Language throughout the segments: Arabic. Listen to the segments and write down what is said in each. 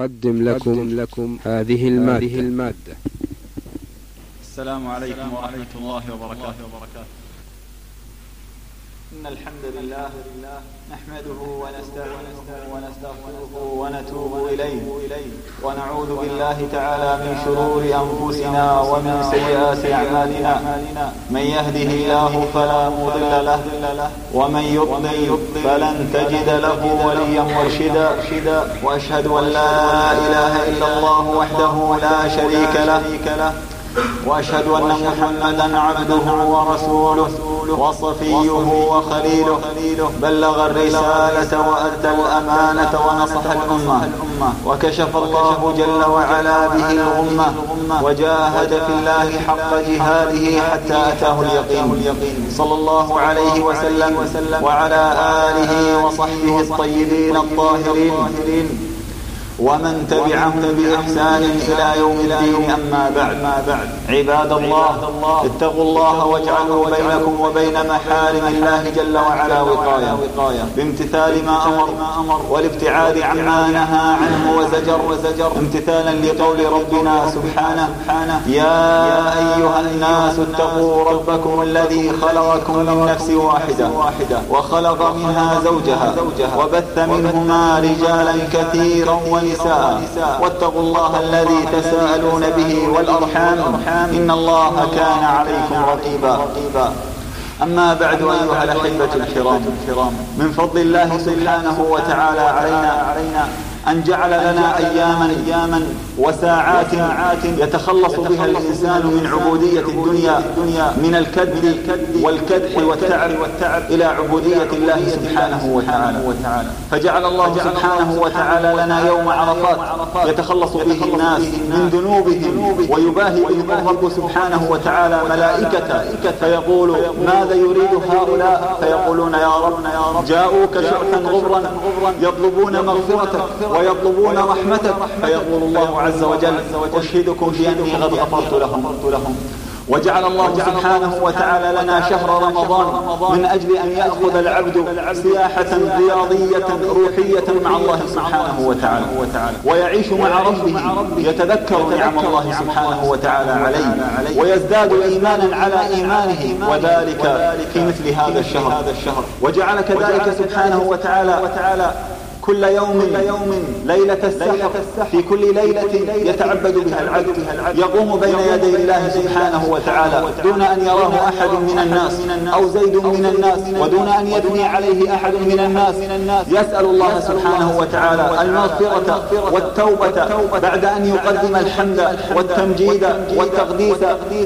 نقدم لكم لكم هذه المادة, المادة. السلام عليكم ورحمة الله وبركاته. إن الحمد لله نحمده ونستعينه ونستغفره ونتوب إليه ونعوذ بالله تعالى من شرور أنفسنا ومن سيئات أعمالنا. من يهده الله فلا مضل له ومن يضلل فلن تجد له وليا مرشدا. وأشهد أن لا إله إلا الله وحده لا شريك له. وأشهد أن محمدا عبده ورسوله. وصفيه وخليله. بلغ الرسالة وأدى الأمانة ونصح الأمة. وكشف الله جل وعلا به الأمة وجاهد في الله حق جهاده حتى أتاه اليقين. صلى الله عليه وسلم. وعلى آله وصحبه الطيبين الطاهرين. ومن تبعهم بإحسان إلى يوم الدين أما بعد. عباد الله اتقوا الله واجعلوا بينكم وبين محارم الله جل وعلا وقاية. بامتثال ما أمر والابتعاد عما نهى عنه وزجر. امتثالا لقول ربنا سبحانه يا أيها الناس اتقوا ربكم الذي خلقكم من نفس واحدة. وخلق منها زوجها. وبث منهما رجالا كثيرا ونساء ونساء واتقوا الله الذي تساءلون به والأرحام. إن الله كان عليكم رقيبا. أما بعد أيها الأحبة الكرام. من فضل الله سبحانه وتعالى علينا أن جعل لنا أياما أياما وساعات يتخلص بها الإنسان من عبودية الدنيا من الكد والكدح والتعب إلى عبودية الله سبحانه وتعالى. فجعل الله سبحانه وتعالى لنا يوم عرفات يتخلص به الناس من ذنوبهم ويباهي بهم الرب سبحانه وتعالى ملائكة فيقول ماذا يريد هؤلاء؟ فيقولون يا رب جاءوك شعثا غبرا يطلبون مغفرتك ويطلبون رحمتك. فيقول الله عز وجل أشهدكم بأني قد غفرت لهم. وجعل الله سبحانه وتعالى لنا شهر رمضان من أجل أن يأخذ العبد سياحة رياضية روحية مع الله سبحانه وتعالى. ويعيش مع ربه يتذكر نعم الله سبحانه وتعالى عليه. ويزداد إيمانا على إيمانه. وذلك في مثل هذا الشهر. وجعل كذلك سبحانه وتعالى كل يوم ليلة السحر في كل ليلة يتعبد بها العبد يقوم بين يدي الله سبحانه وتعالى دون أن يراه أحد من الناس أو زيد من الناس ودون أن يثني عليه أحد من الناس يسأل الله سبحانه وتعالى المغفرة والتوبة بعد أن يقدم الحمد والتمجيد والتقديس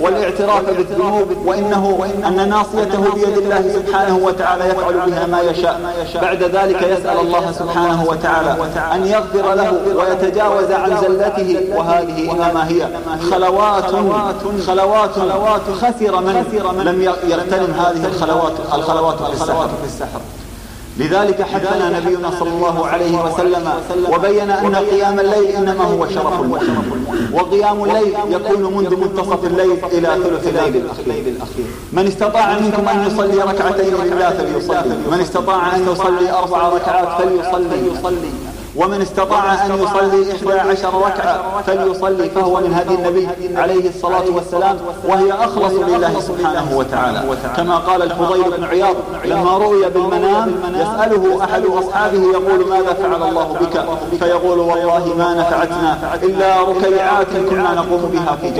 والاعتراف بالذنوب وإنه أن ناصيته بيد الله سبحانه وتعالى يفعل بها ما يشاء. بعد ذلك يسأل الله سبحانه سبحانه وتعالى أن يغفر له ويتجاوز عن زلته وهذه إنما هي خلوات خلوات خسر من لم يغتنم هذه الخلوات الخلوات في السحر. لذلك حثنا نبينا صلى الله عليه وسلم وبين أن قيام الليل إنما هو شرف المؤمن. وقيام الليل يكون منذ منتصف الليل إلى ثلث الليل الأخير. من استطاع منكم أن يصلي ركعتين لله فليصلي. من استطاع أن يصلي أربع ركعات فليصلي. ومن استطاع أن يصلي إحدى عشر ركعة فليصلي فهو من هدي النبي عليه الصلاة والسلام وهي أخلص لله سبحانه وتعالى. كما قال الفضيل بن عياض لما رؤي بالمنام يسأله أحد أصحابه يقول ماذا فعل الله بك؟ فيقول والله ما نفعتنا إلا ركيعات كنا نقوم بها في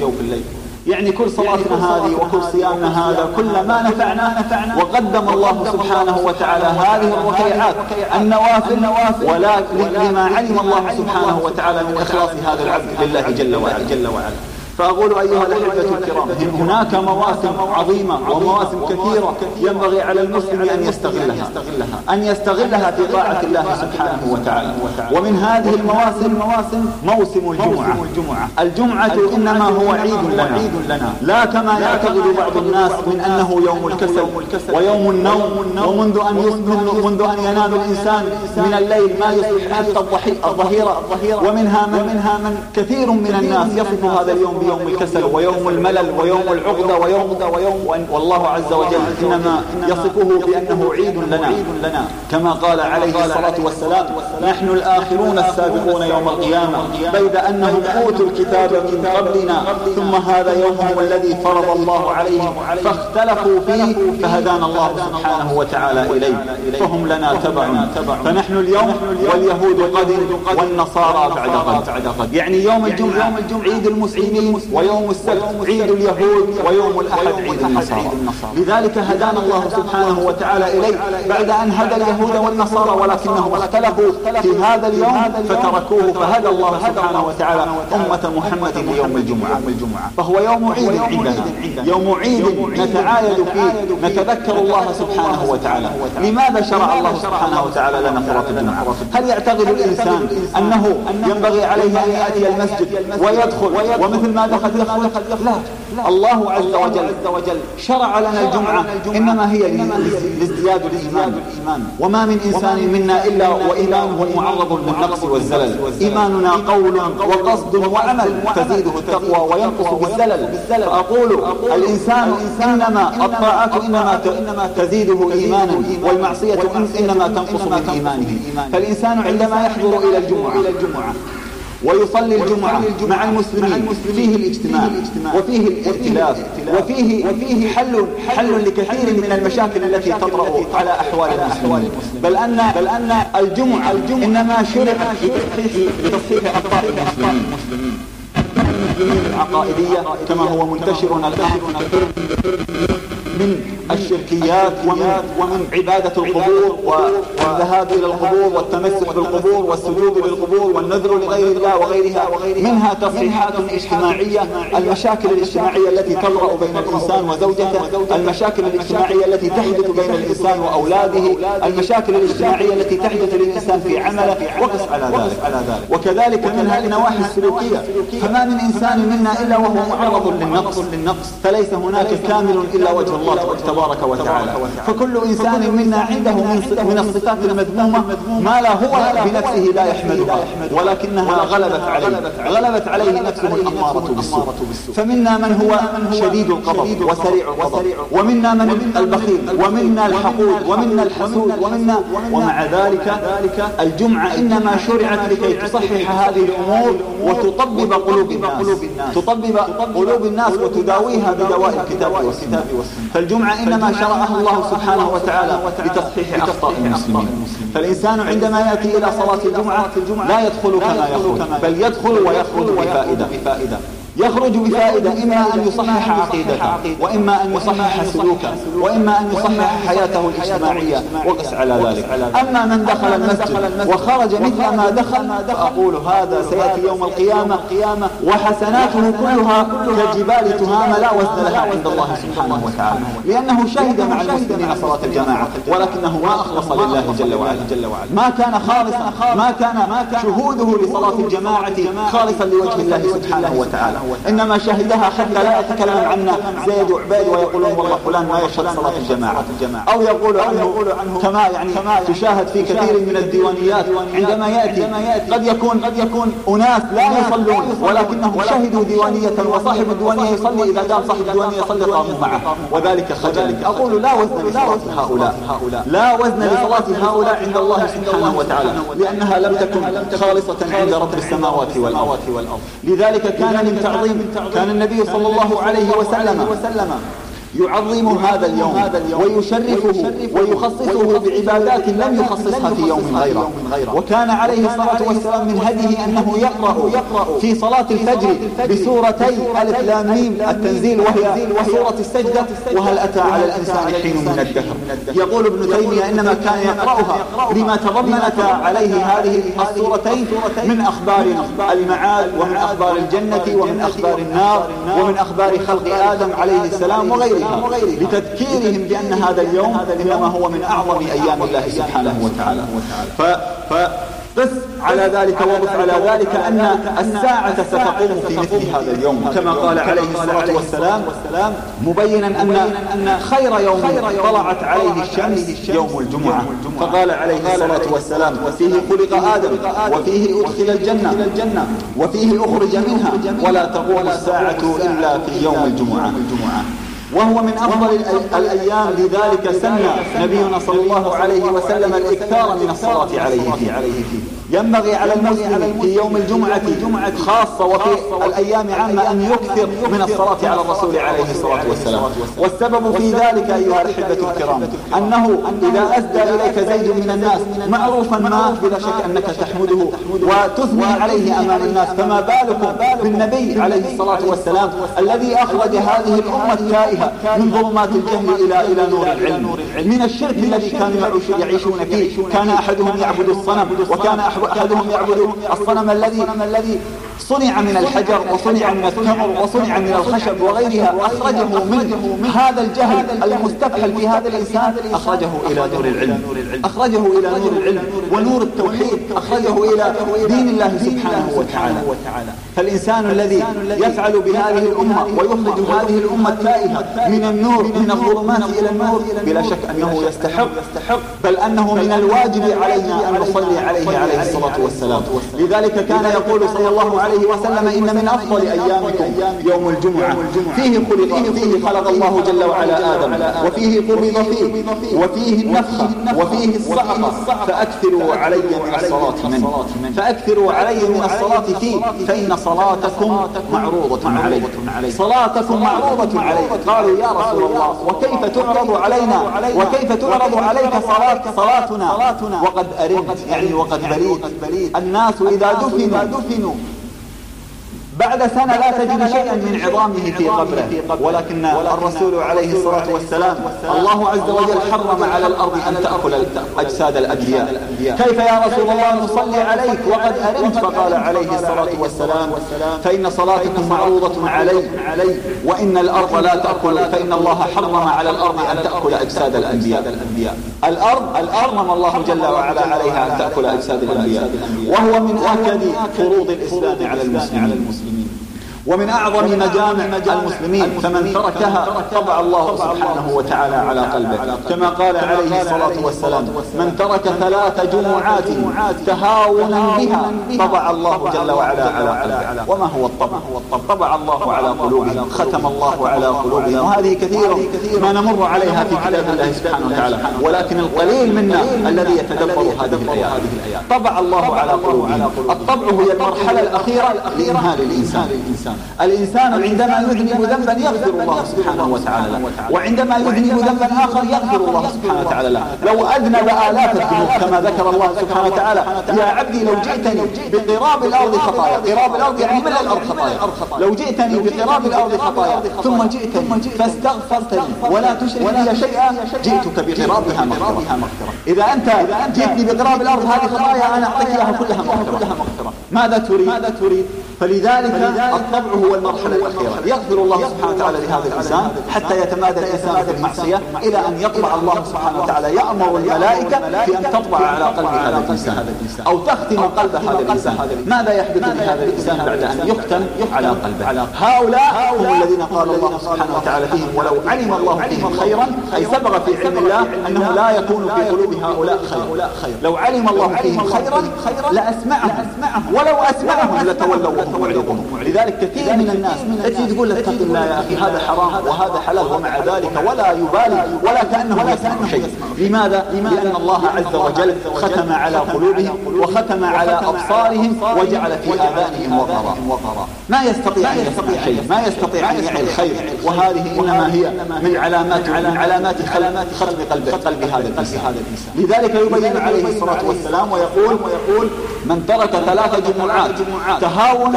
جوف الليل. يعني كل صلاتنا هذه وكل صيامنا هذا كل ما نفعنا. وقدم الله سبحانه وتعالى هذه الركيعات النوافل ولا لما علم الله سبحانه وتعالى من إخلاص هذا العبد لله جل وعلا. جل وعلا فأقول أيها الأحبة الكرام هناك مواسم عظيمة ومواسم كثيرة ينبغي على المسلم أن يستغلها أن يستغلها في طاعة الله سبحانه وتعالى. ومن هذه المواسم موسم الجمعة. الجمعة. إنما هو عيد لنا. لا كما يعتقد بعض الناس من أنه يوم الكسل ويوم النوم. ومنذ أن يصبح منذ أن ينام الإنسان من الليل ما يصبح حتى الظهيرة. ومنها من منها من كثير من الناس يصف هذا اليوم يوم الكسل ويوم الملل ويوم العقدة ويوم ويوم والله عز وجل إنما يصفه بأنه عيد لنا. كما قال عليه الصلاة والسلام نحن الآخرون السابقون يوم القيامة بيد أنهم أوتوا الكتاب من قبلنا ثم هذا يومهم الذي فرض الله عليهم فاختلفوا فيه فهدانا الله سبحانه وتعالى إليه فهم لنا تبع. فنحن اليوم واليهود قد والنصارى بعد قد. يعني يوم الجمعة عيد المسلمين ويوم السبت عيد اليهود ويوم الأحد عيد النصارى. لذلك هدانا الله سبحانه وتعالى إليه بعد أن هدى اليهود والنصارى ولكنهم اختلفوا في هذا اليوم فتركوه فهدى الله سبحانه وتعالى أمة محمد ليوم الجمعة. فهو يوم عيد عندنا. يوم عيد نتعايد فيه. نتذكر الله سبحانه وتعالى. لماذا شرع الله سبحانه وتعالى لنا صلاة الجمعة؟ هل يعتقد الإنسان أنه ينبغي عليه أن يأتي المسجد ويدخل. ومثل ما دخل يخرج لا. الله عز وجل شرع لنا الجمعة. إنما هي لازدياد الإيمان. وما من إنسان منا إلا وإيمانه معرض للنقص والزلل. إيماننا قول وقصد وعمل. تزيده التقوى وينقص بالزلل. فأقول الإنسان إنما الطاعات إنما تزيده إيمانا. والمعصية إنما تنقص من إيمانه. فالإنسان عندما يحضر إلى الجمعة. ويصلي الجمعة مع المسلمين. فيه الاجتماع. وفيه الائتلاف وفيه وفيه حل حل لكثير من المشاكل التي تطرأ على أحوال المسلمين. بل أن بل أن الجمعة إنما شرعت لتصحيح لتصحيح أخطاء المسلمين. العقائدية كما هو منتشر الآن. من الشركيات ومن, ومن عبادة القبور والذهاب إلى القبور والتمسك بالقبور والسجود للقبور والنذر لغير الله وغيرها. منها تصحيحات اجتماعية المشاكل الاجتماعية التي تطرأ بين الإنسان وزوجته المشاكل الاجتماعية التي تحدث بين الإنسان وأولاده المشاكل الاجتماعية التي تحدث للإنسان في عمله وقس على ذلك. وكذلك منها النواحي السلوكية فما من إنسان منا إلا وهو معرض للنقص فليس هناك كامل إلا وجه الله. تبارك وتعالى. فكل إنسان منا عنده من الصفات المذمومة ما لا هو بنفسه لا يحمدها ولكنها غلبت عليه. غلبت عليه نفسه الأمارة بالسوء. فمنا من هو شديد القضب وسريع القضب ومنا من البخيل. ومنا الحقود. ومنا الحسود. ومنا ومع ذلك الجمعة إنما شرعت لكي تصحح هذه الأمور وتطبب قلوب الناس. تطبب قلوب الناس وتداويها بدواء الكتاب والسنة. فالجمعة إنما شرعها الله سبحانه وتعالى لتصحيح أخطاء المسلمين. فالإنسان عندما يأتي إلى صلاة الجمعة لا يدخل كما يخرج بل يدخل ويخرج بفائدة. يخرج بفائدة إما أن يصحح عقيدته. وإما أن يصحح سلوكه. وإما أن يصحح حياته الاجتماعية. وقس على ذلك. أما من دخل المسجد وخرج مثل ما دخل فأقول هذا سيأتي يوم القيامة. وحسناته كلها كجبال تهام لا وزن لها عند الله سبحانه وتعالى. لأنه شهد مع المسلمين صلاة الجماعة ولكنه ما أخلص لله جل وعلا. ما كان خالصا ما كان شهوده لصلاة الجماعة خالصا لوجه الله سبحانه وتعالى. إنما شهدها حتى لا يتكلم عنا زيد وعبيد ويقولون والله فلان ما يشهد صلاة الجماعة. أو يقول عنه كما يعني تشاهد في كثير من الديوانيات عندما يأتي قد يكون قد يكون أناس لا يصلون ولكنهم شهدوا ديوانية وصاحب الديوانية يصلي إذا قام صاحب الديوانية يصلي قاموا معه. وذلك خجل أقول لا وزن لصلاة هؤلاء. لا وزن لصلاة هؤلاء عند الله سبحانه وتعالى. لأنها لم تكن خالصة عند رب السماوات والأرض. لذلك كان من تعظيم كان النبي صلى الله عليه وسلم. يعظم هذا اليوم ويشرفه ويخصصه بعبادات لم يخصصها في يوم غيره. وكان عليه الصلاة والسلام من هديه أنه يقرأ في صلاة الفجر بسورتي ألف لام ميم التنزيل وهي سورة السجدة وهل أتى على الإنسان حين من الدهر؟ يقول ابن تيمية إنما كان يقرأها لما تضمنت عليه هذه السورتين من أخبار المعاد ومن أخبار الجنة ومن أخبار النار ومن أخبار خلق آدم عليه السلام وغيره. لتذكيرهم بأن هذا اليوم إنما هو من أعظم أيام الله سبحانه وتعالى. ف... ف... قس على ذلك وضف على ذلك أن الساعة ستقوم في مثل هذا اليوم. كما قال عليه الصلاة والسلام مبينا أن خير يوم طلعت عليه الشمس يوم الجمعة. فقال عليه الصلاة والسلام وفيه خلق آدم وفيه أدخل الجنة وفيه أخرج منها ولا تقوم الساعة إلا في يوم الجمعة. وهو من أفضل الأيام لذلك سنى نبينا صلى الله عليه وسلم الإكثار من الصلاة عليه. فيه. ينبغي على المسلم في يوم الجمعة خاصة وفي الأيام عامة أن يكثر من الصلاة على الرسول عليه الصلاة والسلام. والسبب في ذلك أيها الأحبة الكرام أنه إذا أسدى إليك زيد من الناس معروفا ما بلا شك أنك تحمده وتثني عليه أمام الناس فما بالكم بالنبي عليه الصلاة والسلام الذي أخرج هذه الأمة التائهة من ظلمات الجهل إلى إلى نور العلم. من الشرك الذي كانوا يعيشون فيه كان أحدهم يعبد الصنم وكان أحدهم يعبد الصنم الذي صنع من الحجر وصنع من التمر وصنع من الخشب وغيرها أخرجه من هذا الجهل المستفحل في هذا الإنسان أخرجه إلى نور العلم أخرجه إلى نور العلم ونور التوحيد أخرجه إلى دين الله سبحانه وتعالى. فالإنسان الذي يفعل بهذه الأمة ويخرج هذه الأمة التائهة من النور من الظلمات إلى النور بلا شك أنه يستحق بل أنه من الواجب علينا أن نصلي عليه عليه الصلاة والسلام. لذلك كان يقول صلى الله عليه عليه وسلم إن من أفضل أيامكم يوم الجمعة. فيه خلق فيه خلق الله جل وعلا آدم. وفيه قبض فيه. وفيه النفخة. وفيه الصعقة فأكثروا علي من الصلاة منه. فأكثروا علي من الصلاة فيه. فإن صلاتكم معروضة علي صلاتكم معروضة علي قالوا يا رسول الله وكيف تعرض علينا؟ وكيف تعرض عليك صلاة صلاتنا؟ وقد أرمت يعني وقد بليت. الناس إذا دفنوا بعد سنة لا تجد شيئا من عظامه في قبره. ولكن الرسول عليه الصلاة والسلام الله عز وجل حرم على الأرض أن تأكل أجساد الأنبياء. كيف يا رسول الله نصلي عليك وقد أرمت؟ فقال عليه الصلاة والسلام فإن صلاتكم معروضة علي. وإن الأرض لا تأكل فإن الله حرم على الأرض أن تأكل أجساد الأنبياء. الأرض الأرض الله جل وعلا عليها أن تأكل أجساد الأنبياء. وهو من أكد فروض الإسلام على المسلمين. ومن أعظم مجامع المسلمين فمن تركها طبع الله سبحانه وتعالى على قلبه. كما قال عليه الصلاة والسلام من ترك ثلاث جمعات تهاونا بها طبع الله جل وعلا على قلبه. وما هو الطبع؟ طبع الله على قلوبهم. ختم الله على قلوبهم. وهذه كثيرة ما نمر عليها في كتاب الله سبحانه وتعالى. ولكن القليل منا الذي يتدبر هذه الآيات. طبع الله على قلوبهم. الطبع هي المرحلة الأخيرة. لإنهال الإنسان الإنسان عندما يذنب ذنبا يغفر الله سبحانه وتعالى له. وعندما يذنب ذنبا آخر يغفر الله سبحانه وتعالى له. لو أذنب آلاف الذنوب كما ذكر الله سبحانه وتعالى. يا عبدي لو جئتني بقراب الأرض خطايا. قراب الأرض يعني ملء الأرض خطايا. لو جئتني بقراب الأرض خطايا. ثم جئتني فاستغفرتني. ولا تشرك بي شيئا. جئتك بقرابها مغفرة. إذا أنت جئتني بقراب الأرض هذه خطايا أنا أعطيك إياها كلها مغفرة. ماذا تريد؟ ماذا تريد؟ فلذلك الطبع هو المرحلة الأخيرة. يغفر الله سبحانه وتعالى لهذا الإنسان حتى يتمادى الإنسان. في المعصية إلى أن يطبع الله سبحانه وتعالى. يأمر الملائكة في أن تطبع على قلب هذا الإنسان. أو تختم قلب هذا الإنسان. ماذا يحدث بهذا الإنسان بعد أن يختم؟ على قلبه. هؤلاء هم الذين قال الله سبحانه وتعالى فيهم ولو علم الله فيهم خيرا أي سبق في علم الله أنه لا يكون في قلوب هؤلاء خير لو علم الله فيهم خيرا لأسمعهم ولو أسمعهم لتولوا معرضون لذلك كثير من الناس تجي تقول اتق الله يا أخي هذا حرام وهذا حلال ومع ذلك ولا يبالي ولا كأنه ولا كأنه شيء. لماذا؟ لأن الله عز وجل ختم على قلوبهم وختم على أبصارهم وجعل في آذانهم وقرا. ما يستطيع أن يستطيع شيء ما يستطيع أن يعي الخير. وهذه إنما هي من علامات من علامات ختم قلب قلب هذا الإنسان. لذلك يبين عليه الصلاة والسلام ويقول ويقول من ترك ثلاث جمعات تهاون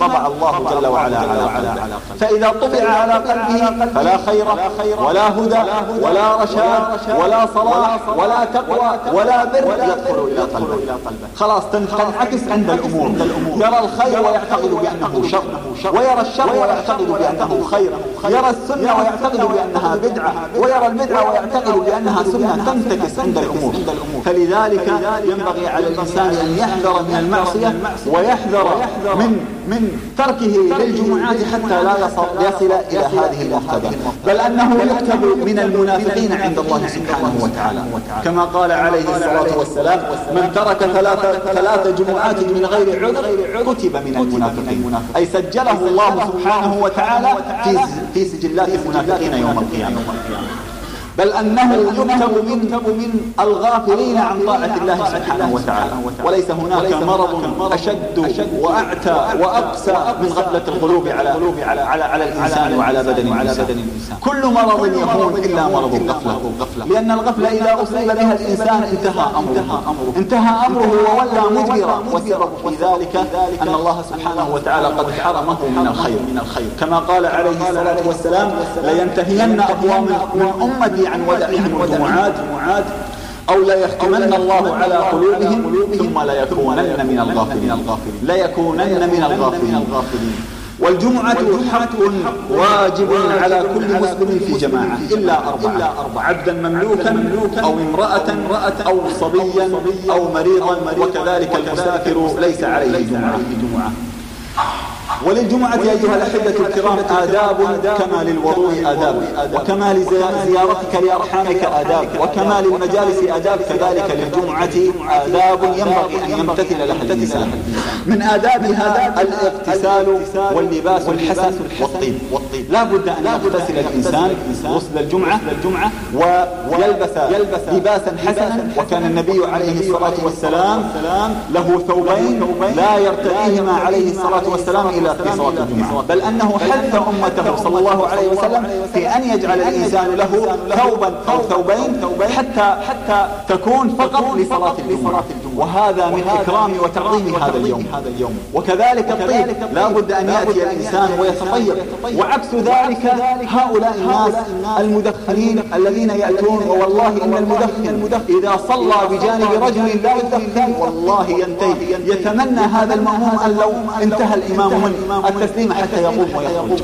طبع الله جل وعلا على قلبه. فإذا طبع على قلبه فلا خير ولا هدى ولا رشاد ولا صلاح ولا تقوى ولا بر يدخل إلى قلبه. خلاص تنعكس عند الأمور. يرى الخير ويعتقد بأنه شر ويرى الشر ويعتقد بأنه خير. يرى السنة ويعتقد بأنها بدعة ويرى البدعة ويعتقد بأنها سنة تنتكس عند الأمور. فلذلك ينبغي على الإنسان أن يحذر من المعصية ويحذر من من تركه للجمعات حتى لا يصل إلى هذه المرتبة. بل أنه يكتب من المنافقين عند الله سبحانه وتعالى. كما قال عليه الصلاة والسلام من ترك ثلاث جمعات من غير عذر كتب من المنافقين. أي سجله الله سبحانه وتعالى في سجلات المنافقين يوم القيامة. بل أنه يكتب من, من الغافلين عن طاعة الله سبحانه وتعالى. وليس هناك مرض أشد وأعتى وأقسى من غفلة القلوب على على على, على الإنسان وعلى بدن الإنسان. كل مرض يهون إلا مرض الغفلة. لأن الغفلة إذا أصيب بها الإنسان انتهى أمره. انتهى أمره. وولى مدبرا. والسبب في ذلك أن الله سبحانه وتعالى قد حرمه من الخير. من الخير. كما قال عليه الصلاة والسلام لينتهين أقوام من أمتي عن ودعهم الجمعات أو لا يختمن الله على قلوبهم ثم لا يكونن من الغافلين. لا يكونن من الغافلين. والجمعة حق واجب على كل مسلم في جماعة. إلا أربعة. عبدا مملوكا أو امرأة أو صبيا أو مريضا وكذلك المسافر ليس عليه جمعة. وللجمعة أيها الأحبة الكرام آداب كما للوضوء آداب وكما لزيارتك لأرحامك آداب وكما للمجالس آداب كذلك للجمعة آداب ينبغي أن يمتثل لها الإنسان. من آدابها الاغتسال واللباس الحسن والطيب. لا بد أن يغتسل الإنسان غسل الجمعة ويلبس لباسا حسنا وكان النبي عليه الصلاة والسلام له ثوبين لا يرتديهما عليه الصلاة والسلام إلى في صلاة الجمعة. بل أنه حث أمته صلى الله عليه وسلم في أن يجعل الإنسان له ثوبا أو ثوبين حتى حتى تكون فقط لصلاة الجمعة. وهذا من إكرام وتعظيم هذا اليوم. وكذلك الطيب لا بد أن يأتي الإنسان ويتطيب. وعكس ذلك هؤلاء الناس المدخنين الذين يأتون والله إن المدخن إذا صلى بجانب رجل لا يدخن والله ينتهي. يتمنى هذا المأموم أن لو انتهى الإمام من التسليم حتى يقوم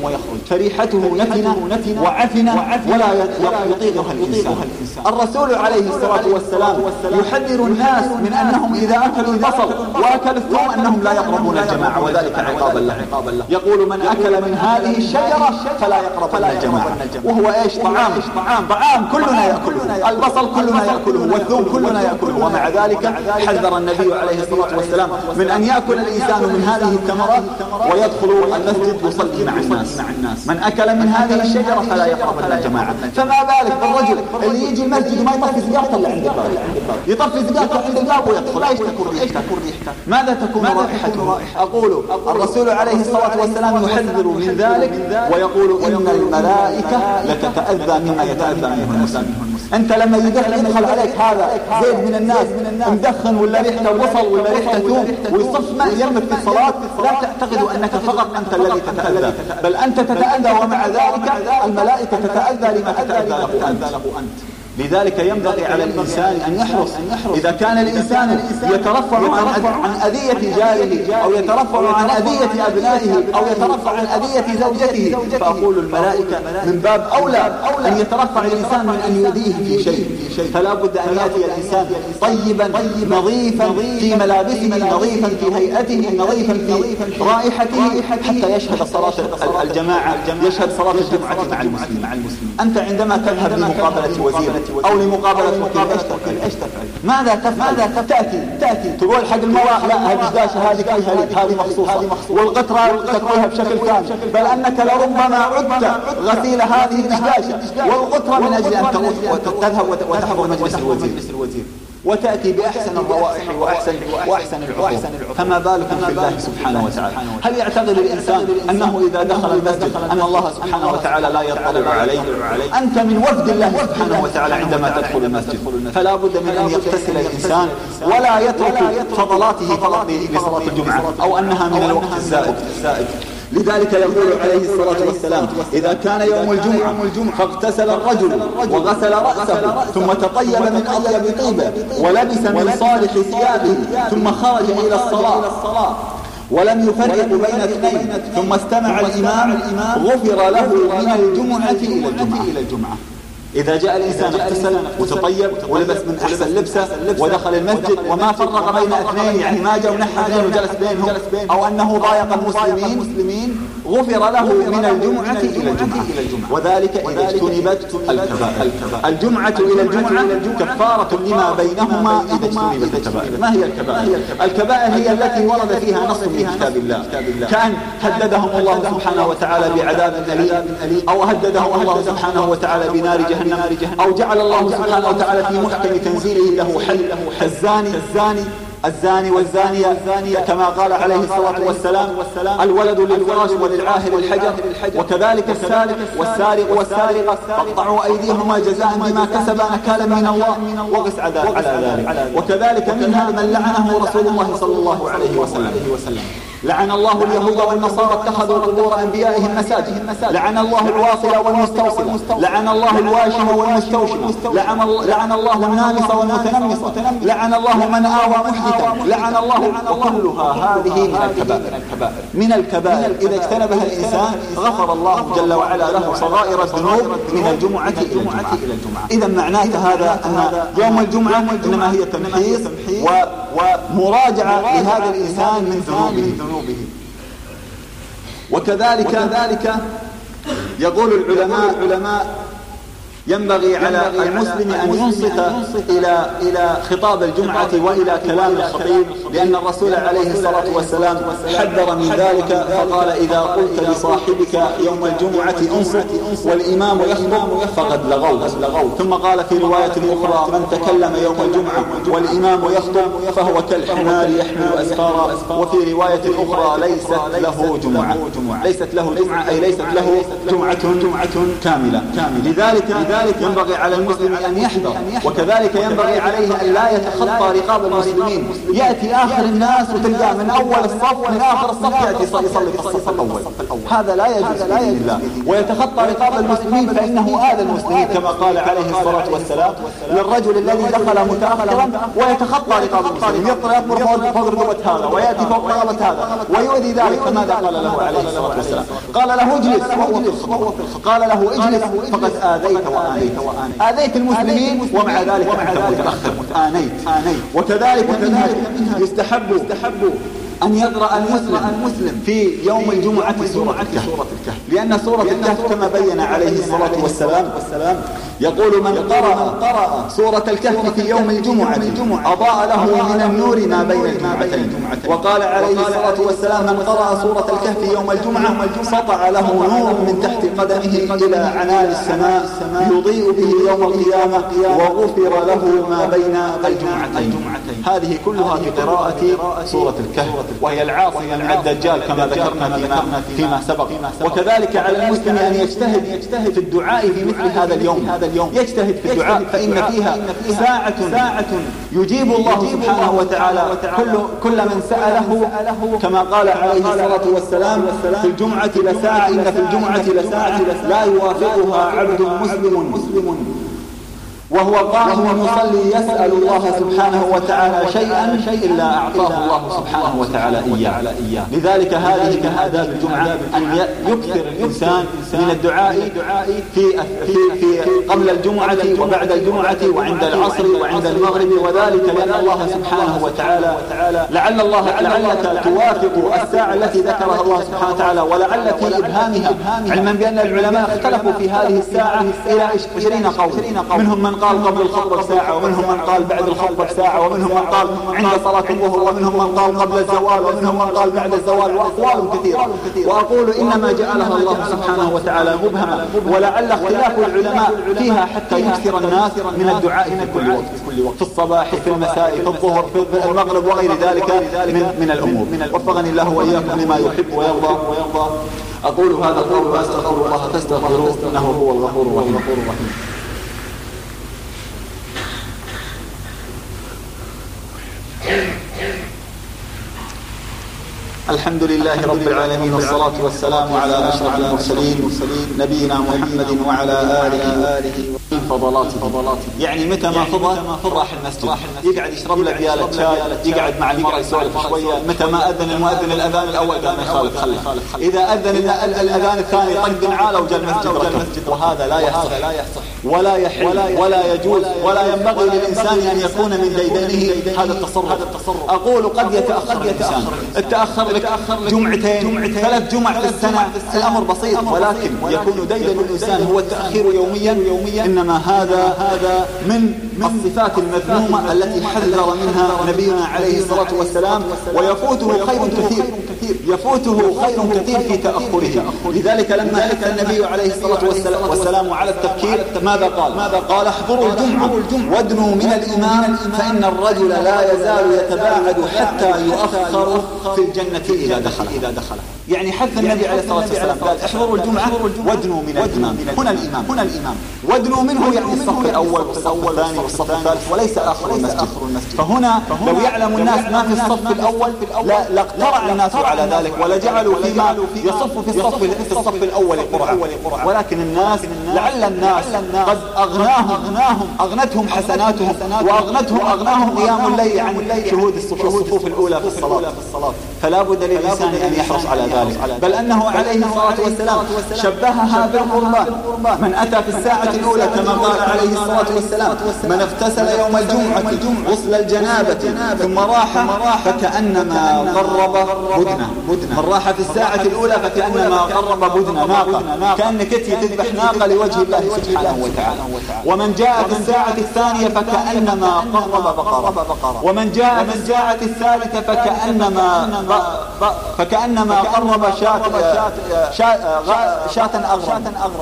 ويخرج. فريحته نتنة وعفنة ولا يطيقها الإنسان. الرسول عليه الصلاة والسلام يحذر الناس من أنهم إذا أكلوا البصل وأكلوا الثوم أنهم لا يقربون الجماعة وذلك عقابا له يقول من أكل من هذه الشجرة فلا يقرب الجماعة. وهو إيش؟ طعام. طعام. طعام. كلنا يأكله البصل كلنا يأكله والثوم كلنا يأكله ومع ذلك حذر النبي عليه الصلاة والسلام من أن يأكل الإنسان من هذه الثمرات ويدخل المسجد يصلي مع الناس. من أكل من هذه الشجرة فلا يقرب الجماعة. فما بالك بالرجل اللي يجي المسجد وما يطفي سيارته اللي عند الباب. يطفي سيارته عند الباب ويدخل إيش تكون ريحته ماذا تكون رائحته أقول الرسول عليه الصلاة والسلام يحذر من ذلك ويقول إن الملائكة لتتأذى مما يتأذى منه المسلم. أنت لما يدخل عليك هذا زيد من الناس مدخن ولا ريحته وصل ولا ريحته ثوم ويصف ماء يمك في الصلاة لا تعتقد أنك فقط أنت الذي تتأذى. بل أنت تتأذى ومع ذلك الملائكة تتأذى لما تتأذى له أنت. لذلك ينبغي على الإنسان أن يحرص. إذا كان الإنسان يترفع عن أذية جاره أو يترفع عن أذية أبنائه أو يترفع عن أذية زوجته فأقول الملائكة من باب أولى أن يترفع الإنسان من أن يؤذيه في شيء. فلا بد أن يأتي الإنسان طيبا نظيفا في ملابسه نظيفا في هيئته نظيفا في رائحته حتى يشهد صلاة الجماعة يشهد صلاة الجمعة مع المسلمين. أنت عندما تذهب لمقابلة أو لمقابلة وكيل إيش تفعل ماذا تفعل؟ ماذا تأتي تأتي. تقول حق المواء لا هذه داشة هذه لك هذه مخصوصة. والقطرة تكويها بشكل كامل. بل أنك لربما عدت غسيل هذه الدشداشة والقطرة من أجل أن تذهب وتحضر مجلس الوزير. وتأتي بأحسن الروائح وأحسن, وأحسن العطور فما بالكم في الله سبحانه وتعالى؟ هل يعتقد الإنسان أنه إذا دخل المسجد أن الله سبحانه وتعالى لا يطلع عليه؟ أنت من وفد الله سبحانه وتعالى عندما تدخل المسجد. فلا بد من أن يغتسل الإنسان. ولا يترك فضلاته لصلاة الجمعة أو أنها من الوقت الزائد. لذلك يقول عليه الصلاة والسلام إذا كان يوم الجمعة فاغتسل الرجل وغسل رأسه ثم تطيب من أطيب طيبة ولبس من صالح ثيابه ثم خرج إلى الصلاة. ولم يفرق بين اثنين ثم استمع الإمام غفر له من الجمعة إلى الجمعة. إذا جاء الإنسان اغتسل وتطيب ولبس من أحسن لبسة ودخل المسجد وما فرق بين اثنين يعني ما جاء ونحى اثنين وجلس بينهم أو أنه ضايق المسلمين غفر له من الجمعة إلى الجمعة. وذلك إذا اجتنبت الكبائر. الجمعة إلى الجمعة كفارة لما بينهما إذا اجتنبت الكبائر. ما هي الكبائر؟ الكبائر؟ هي التي ورد فيها نص في كتاب الله. كأن هددهم الله سبحانه وتعالى بعذاب أليم. أو هددهم الله سبحانه وتعالى بنار جهنم. جهنم. أو جعل الله سبحانه وتعالى في محكم تنزيله له حل الزاني الزاني الزاني والزانية كما قال عليه الصلاة والسلام الولد للفراش وللعاهر الحجر وكذلك السارق والسارق والسارقة فاقطعوا أيديهما جزاء بما كسبا نكالا من الله وقس على ذلك وكذلك منها من لعنه رسول الله صلى الله عليه وسلم. لعن الله اليهود والنصارى اتخذوا قبور أنبيائهم مساجد. لعن الله الواصل والمستوصل. لعن الله الواشم والمستوشم. لعن الله النامس والمتنمس لعن الله من آوى محدثا لعن الله وكلها هذه من الكبائر. من الكبائر. إذا اجتنبها الإنسان غفر الله جل وعلا له صغائر الذنوب من الجمعة إلى الجمعة. إذا معناته هذا أن يوم الجمعة إنما هي تمحيص ومراجعة لهذا الإنسان من ذنوبه. ذنوبه. وكذلك ذلك يقول العلماء علماء ينبغي على المسلم أن ينصت إلى إلى خطاب الجمعة وإلى كلام الخطيب لأن الرسول عليه الصلاة والسلام حذر من ذلك فقال إذا قلت لصاحبك يوم الجمعة انصت والإمام يخطب فقد لغوت. ثم قال في رواية أخرى من تكلم يوم الجمعة والإمام يخطب فهو كالحمار يحمل أسفارا وفي رواية أخرى ليست له جمعة. ليست له جمعة أي ليست له جمعة كاملة. لذلك لذلك ينبغي على المسلم أن يحذر وكذلك ينبغي عليه أن لا يتخطى رقاب المسلمين. يأتي آخر الناس وتلقاه من أول الصف من آخر الصف يأتي يصلي في الصف الأول. هذا لا يجوز يجوز الله. ويتخطى رقاب المسلمين فإنه آذى المسلمين كما قال عليه الصلاة والسلام للرجل الذي دخل متأخرا ويتخطى رقاب المسلمين. يطمر فوق رقبة هذا ويأتي فوق رقبة هذا ويؤذي ذلك فماذا قال له عليه الصلاة والسلام؟ قال له اجلس وهو في قال له اجلس فقد آذيت وآنيت. آذيت المسلمين ومع ذلك أنت متأخر. آنيت. وكذلك منها يستحب. أن يقرأ المسلم المسلم في يوم الجمعة سورة الكهف. لأن سورة الكهف كما بين عليه الصلاة والسلام يقول من قرأ سورة الكهف في يوم الجمعة أضاء له من النور ما بين الجمعتين. وقال عليه الصلاة والسلام من قرأ سورة الكهف يوم الجمعة سطع له نور من تحت قدمه إلى عنان السماء يضيء به يوم القيامة وغفر له ما بين الجمعتين. هذه كلها في قراءة سورة الكهف. وهي العاصمة من الدجال كما ذكرنا فيما, فيما سبق. وكذلك على المسلم أن يجتهد يجتهد في الدعاء في مثل هذا اليوم. هذا اليوم. يجتهد في الدعاء فإن فيها ساعة ساعة. يجيب الله سبحانه وتعالى كل كل من سأله كما قال عليه الصلاة والسلام في الجمعة لساعة إن في الجمعة لساعة لا يوافقها عبد مسلم. مسلم. وهو قائم يصلي يسأل الله سبحانه وتعالى شيئا إلا أعطاه الله سبحانه وتعالى إياه. لذلك هذه من آداب الجمعة أن يكثر الإنسان من الدعاء في في في قبل الجمعة وبعد الجمعة وعند العصر وعند المغرب وذلك لأن الله سبحانه وتعالى لعل الله لعلك توافق الساعة التي ذكرها الله سبحانه وتعالى ولعل في إبهامها علما بأن العلماء اختلفوا في هذه الساعة إلى 20 قول منهم من قال قبل الخطبة بساعة ومنهم من قال بعد الخطبة بساعة ومنهم من قال عند صلاة الظهر ومنهم من قال قبل الزوال ومنهم من قال بعد الزوال وأقوال كثيرة. وأقول إنما جعلها الله سبحانه وتعالى مبهمة ولعل اختلاف العلماء فيها حتى يكثر الناس من الدعاء في كل وقت في الصباح في المساء في الظهر في المغرب وغير ذلك من, من الأمور. وفقني الله وإياكم لما يحب ويرضى. ويرضى أقول هذا القول وأستغفر الله فاستغفروه إنه هو الغفور الرحيم. الحمد لله رب العالمين والصلاة والسلام على أشرف المرسلين نبينا محمد وعلى آله فضلات فضلات يعني متى ما فضى راح المسجد. يقعد يشرب له بيالة شاي يقعد مع المرأة يسولف شوية. متى ما أذن المؤذن الأذان الأول قام يخالف خله. إذا أذن الأذان الثاني طق عالة وجاء المسجد وهذا لا يصح. ولا يحل ولا يجوز ولا ينبغي للإنسان أن يكون من ديدنه هذا التصرف. أقول قد يتأخر الإنسان. التأخر لك جمعتين ثلاث جمع في السنة. الأمر بسيط ولكن يكون ديدن الإنسان هو التأخير يوميا. إنما هذا هذا من الصفات المذمومة التي حذر منها نبينا عليه الصلاة والسلام ويفوته خير كثير. يفوته خير كثير في تأخره. لذلك لما حث النبي عليه الصلاة والسلام على التبكير ماذا قال؟ ماذا قال احضروا الجمعة وادنوا من الإمام فإن الرجل لا يزال يتباعد حتى يؤخر في الجنة إذا دخل إذا دخل يعني حث النبي عليه الصلاة والسلام. قال احضروا الجمعة وادنوا من الإمام. هنا الإمام. هنا الإمام. وادنوا منه يعني الصف الأول والصف الثاني والصف الثالث. وليس آخر المسجد. فهنا لو يعلم الناس ما في الصف الأول لا لاقترع الناس على ذلك. ولجعلوا فيما يصف في الصف في الصف الأول قرعة ولكن الناس لعل الناس قد أغناهم أغنتهم حسناتهم وأغنتهم أغناهم قيام الليل عن شهود الصفوف الأولى في الصلاة. فلا بد للإنسان أن يحرص على ذلك. بل أنه عليه الصلاة والسلام شبهها بالقربان. من أتى في الساعة الأولى كما قال عليه الصلاة والسلام. من اغتسل يوم الجمعة غسل الجنابة ثم راح فكأنما قرب بدنة. من راح في الساعة الأولى فكأنما قرب بدنة. ناقة. كأنك تذبح ناقة لوجه الله سبحانه وتعالى. ومن جاء في الساعة الثانية فكأنما قرب بقرة. ومن جاء في الساعة الثالثة فكأنما فكأنما قرب شاة شاة أغرا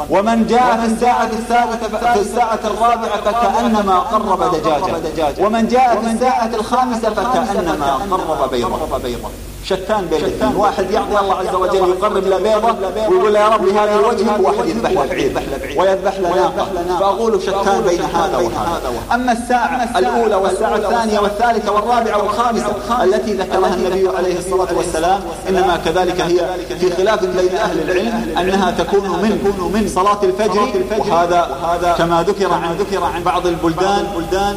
ومن جاء في الساعة الثالثة في الساعة الرابعة فكأنما قرب دجاجة. ومن جاء في الساعة الخامسة فكأنما قرب بيضة. شتان بين الاثنين. واحد يعطي الله عز وجل يقرب له بيضة ويقول يا رب هذه وجهك واحد يذبح له بعيد ويذبح له ناقة فأقول شتان بين هذا وهذا. أما الساعة الأولى والساعة الثانية والثالثة والرابعة والخامسة التي ذكرها النبي عليه الصلاة والسلام إنما كذلك هي في خلاف بين أهل العلم أنها تكون من من صلاة الفجر وهذا كما ذكر عن ذكر عن بعض البلدان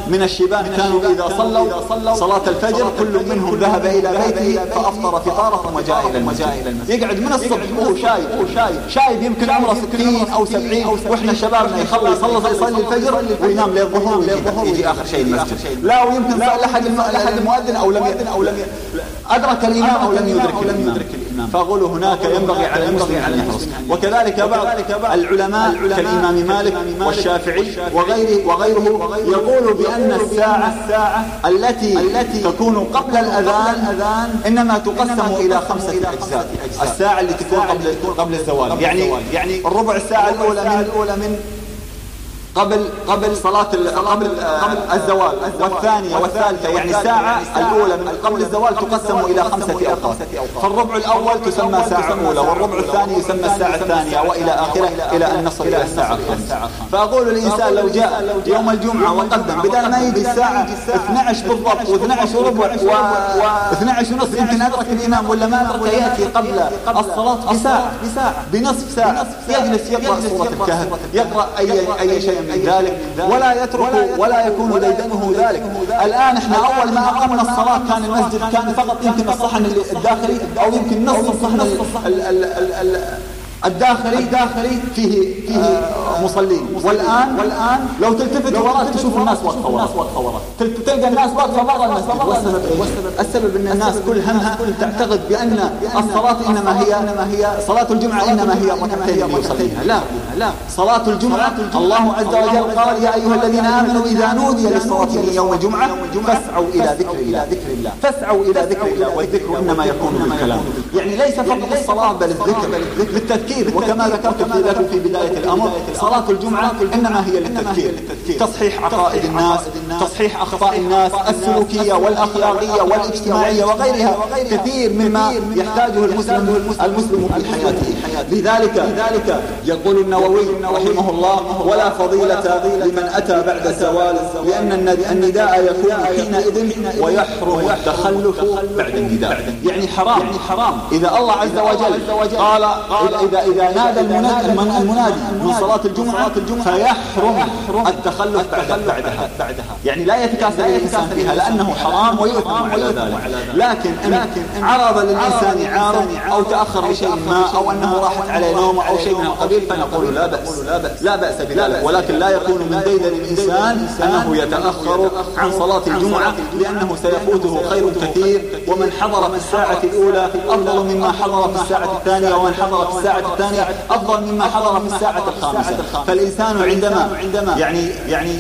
من الشباب كانوا إذا صلوا صلاة الفجر كل منهم ذهب إلى بيته فأفطر فطاره وجاء إلى المسجد. يقعد من الصبح هو شايب. هو شايب. شايب يمكن عمره 60 أو 70 وإحنا شبابنا يخلص يصلي يصلي الفجر وينام للظهر يجي آخر شيء المسجد. لا ويمكن لحد المؤذن أو لم أو لم أدرك الإمام أو لم يدرك الإمام. فأقول هناك ينبغي على المسلم أن يحرص. وكذلك بعض العلماء كالإمام مالك والشافعي وغيره وغيره يقول بأن الساعة التي التي تكون قبل الأذان إنما تقسم إلى خمسة أجزاء. الساعة اللي تكون قبل قبل الزوال. يعني يعني الربع الساعة الأولى من قبل قبل صلاة قبل الزوال. والثانية والثالثة يعني الساعة الأولى من قبل الزوال تقسم إلى خمسة أوقات. فالربع الأول تسمى ساعة أولى والربع الثاني يسمى الساعة الثانية وإلى آخره إلى أن نصل إلى الساعة الخامسة فأقول الإنسان لو جاء يوم الجمعة وقدم بدل ما يجي الساعة 12 بالضبط و12 وربع و12 ونصف يمكن أدرك الإمام ولا ما أدرك يأتي قبل الصلاة بساعة. بنصف ساعة. يجلس يقرأ سورة الكهف يقرأ أي أي شيء من ذلك ولا يترك ولا يكون ديدنه ذلك. الآن إحنا أول ما أقمنا الصلاة كان المسجد كان فقط يمكن الصحن الداخلي أو يمكن نصف الصحن الداخلي الداخلي فيه فيه آه مصلين. والآن والآن لو تلتفت وراك تشوف الناس واقفه وراك تلقى الناس واقفه المسجد والسبب؟ السبب ان الناس كل همها تعتقد بأن الصلاة إنما هي انما هي صلاة الجمعة إنما هي ركعتين يصليها لا لا. صلاة الجمعة الله عز وجل قال يا أيها الذين آمنوا إذا نودي للصلاه من يوم الجمعة فاسعوا إلى ذكر الله. ذكر الله. فاسعوا إلى ذكر الله. والذكر إنما يكون بالكلام يعني ليس فقط الصلاة بل الذكر للتذكير وكما ذكرت في ذلك في بداية الأمر صلاة الجمعة إنما هي للتذكير. تصحيح عقائد الناس تصحيح أخطاء الناس السلوكية والأخلاقية والاجتماعية وغيرها. كثير مما يحتاجه المسلم المسلم في حياته. لذلك يقول النووي رحمه الله ولا فضيلة لمن أتى بعد الزوال لأن النداء يكون حينئذ ويحرم التخلف بعد النداء. يعني حرام. إذا الله عز وجل قال إذا إذا نادى المنادي من صلاة الجمعة فيحرم التخلف بعد بعدها. يعني لا يتكاسل الإنسان فيها لأنه حرام ويؤثم على ذلك. لكن إن عرض للإنسان عارض أو تأخر بشيء ما أو أنه راحت عليه نوم أو شيء من القبيل فنقول لا بأس. لا بأس. بذلك. ولكن لا يكون من ديدن الإنسان أنه يتأخر عن صلاة الجمعة لأنه سيفوته خير كثير ومن حضر في الساعة الأولى أفضل مما حضر في الساعة الثانية ومن حضر في الساعة الثانية أفضل مما حضر في الساعة الخامسة. فالإنسان عندما يعني يعني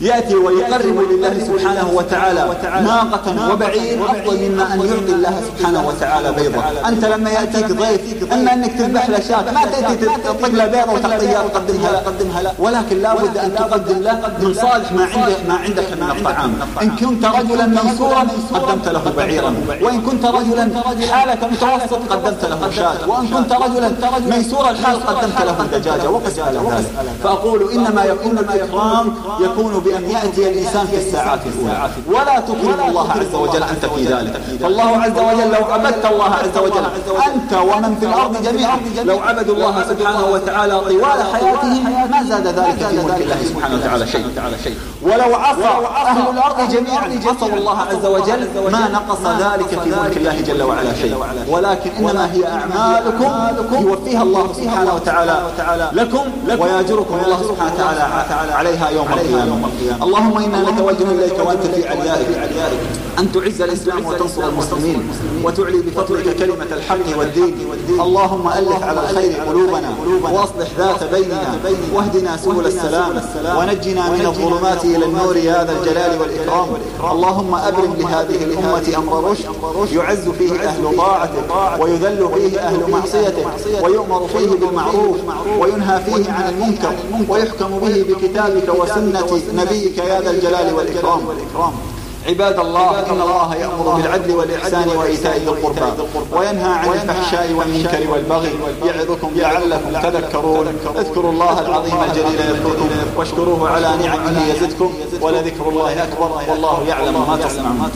يأتي ويقرب لله سبحانه وتعالى ناقة وبعير أفضل مما أن يعطي الله سبحانه وتعالى بيضة. أنت لما يأتيك ضيف أما أنك تذبح له شاة ما تأتي تطق له بيضة وتعطيها وتقدمها له. قدمها له ولكن لا بد أن تقدم له من صالح ما عندك ما عندك من الطعام. إن كنت رجلا ميسورا قدمت له بعيرا. وإن كنت رجلا حالك متوسط قدمت له شاة. وإن كنت رجلا ميسور الحال قدمت له دجاجة. وقس على ذلك. فأقول إنما يكون الإكرام يكون بأن يأتي الإنسان في الساعات الأولى. ولا تكرم الله عز وجل أنت في ذلك. فالله عز وجل لو عبدت الله عز وجل. أنت ومن في الأرض جميعا. لو عبدوا الله سبحانه وتعالى طوال حياتهم ما زاد ذلك في ملك الله سبحانه وتعالى شيء. ولو عصى أهل الأرض جميعا عصوا الله عز وجل ما نقص ذلك في ملك الله جل وعلا شيء. ولكن إنما هي أعمالكم يوفيها الله سبحانه وتعالى لكم وياجركم الله سبحانه وتعالى عليها يوم القيامة. اللهم إنا نتوجه إليك وأنت في عليائك أن تعز الإسلام وتنصر المسلمين. وتعلي بفضلك كلمة الحق والدين. اللهم ألف على الخير قلوبنا. وأصلح ذات بيننا. واهدنا سبل السلام. ونجنا من الظلمات إلى النور يا ذا الجلال والإكرام. اللهم أبرم لهذه الأمة أمر رشد. يعز فيه أهل طاعته ويذل فيه أهل معصيته ويؤمر فيه بالمعروف وينهى فيه عن المنكر ويحكم به بكتابك وسنة نبيك يا ذا الجلال والإكرام. عباد الله إن الله يأمر بالعدل والإحسان وإيتاء ذي القربى وينهى عن الفحشاء والمنكر والبغي يعظكم لعلكم تذكرون. اذكروا الله العظيم الجليل يذكركم واشكروه على نعمه يزدكم ولذكر الله أكبر والله يعلم ما تصنعون.